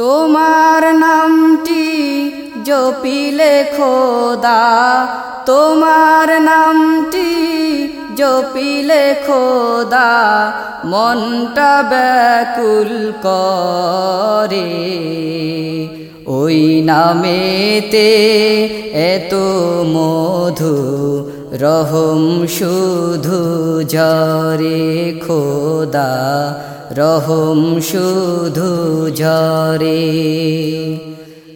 তোমার নামটি জপিলে খোদা। তোমার নামটি জপিলে খোদা। মনটা ব্যাকুল করে। ওই নামেতে এত মধু, রহম শুধু জরে খোদা। রহম শুধু ঝরে।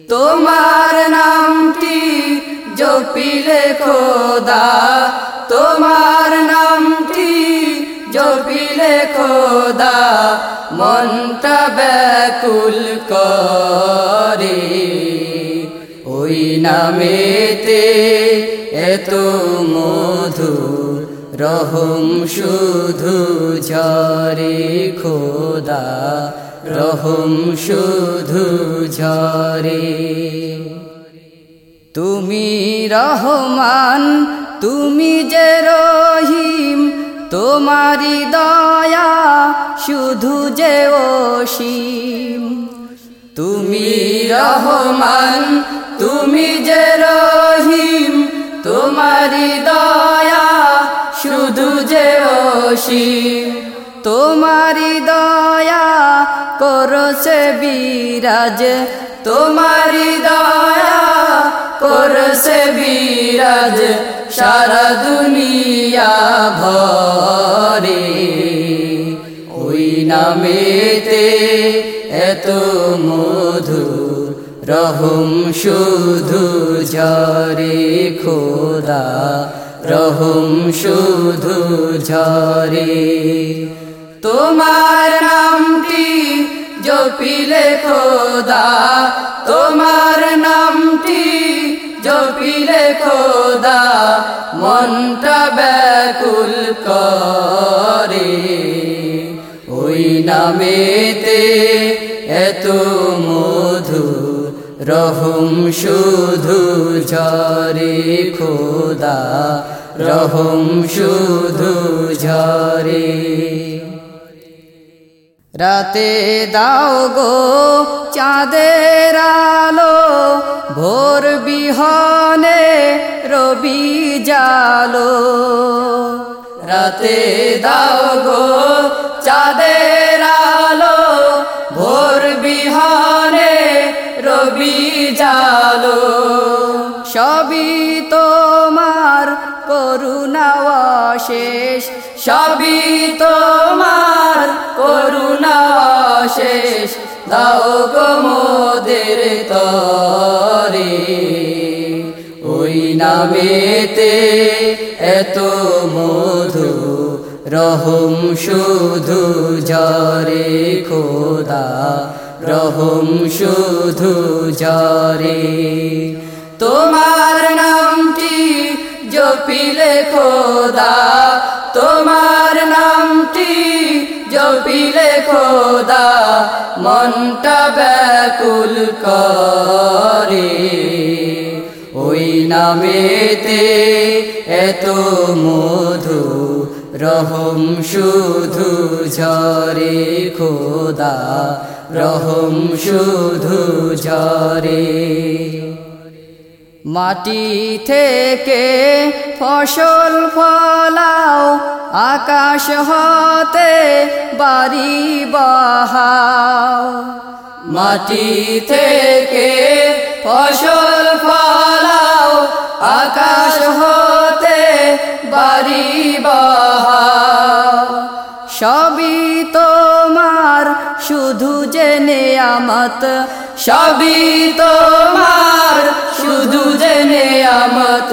তোমার নামটি জপিলে খোদা। তোমার নামটি জপিলে খোদা। মনটা ব্যাকুল করে। ওই নামেতে এত মধু রহম শুধু ঝরে খোদা, রহম শুধু ঝরে। তুমি রহমান, তুমি যে রহিম তোমারি দয়া শুধু যে অসীম। তুমি রহমান, তুমি যে রহিম তোমারি দয়া অসীম তোমারি দয়া করছে বিরাজ। তোমারি দয়া করছে বিরাজ। সারা দুনিয়া ভরে ওই নামেতে এত মধু রহম শুধু ঝরে খোদা। রহম শুধু ঝরে। তোমার নামটি জপিলে খোদা তোমার নামটি জপিলে খোদা মনটা ব্যাকুল করে। ওই নামেতে এত মধু রহম শুধু ঝরে খোদা, রহম শুধু ঝরে। রাতে দাও গো চাঁদের আলো, ভোর বিহনে রবি জালো। রাতে দাও গো সবই তোমার করুণা শেষ। সবই তোমার করুণা শেষ। দাও গো মোদের তরে, ওই নামেতে এত মধু, রহম শুধু জরে খোদা, রহম শুধু জরে তোমার নামটি জপিলে খোদা তোমার নামটি জপিলে খোদা মনটা ব্যাকুল করে। ওই নামেতে এত মধু, রহম শুধু ঝরে খোদা। রহম শুধু ঝরে। মাটি থেকে ফসল ফলাও, আকাশ হতে বাড়ি বাহাও। মাটি থেকে ফসল ফলাও, আকাশ হতে বাড়ি বাহাও। সবই তোমার, শুধু জেনে আমত। সবই তোমার শুধু জেনে আমত,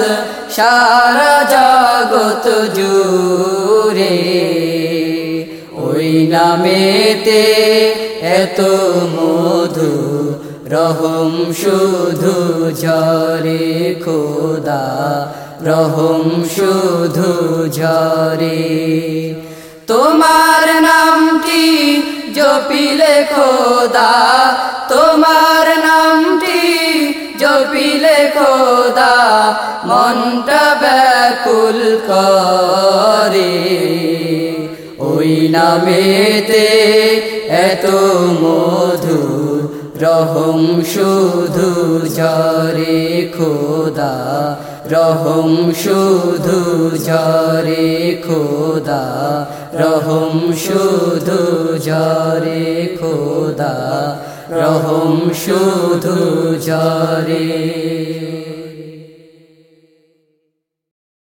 সারা জগত জুড়ে। ওই নামেতে এত মধু, রহম শুধু ঝরে খোদা, রহম শুধু ঝরে। তোমার নামটি জপিলে খোদা খোদা, মনটা ব্যাকুল করে। ওই নামেতে এত মধু রহম শুধু জরে খোদা, রহম শুধু জরে খোদা, রহম শুধু জরে খোদা রহম শুধু জরে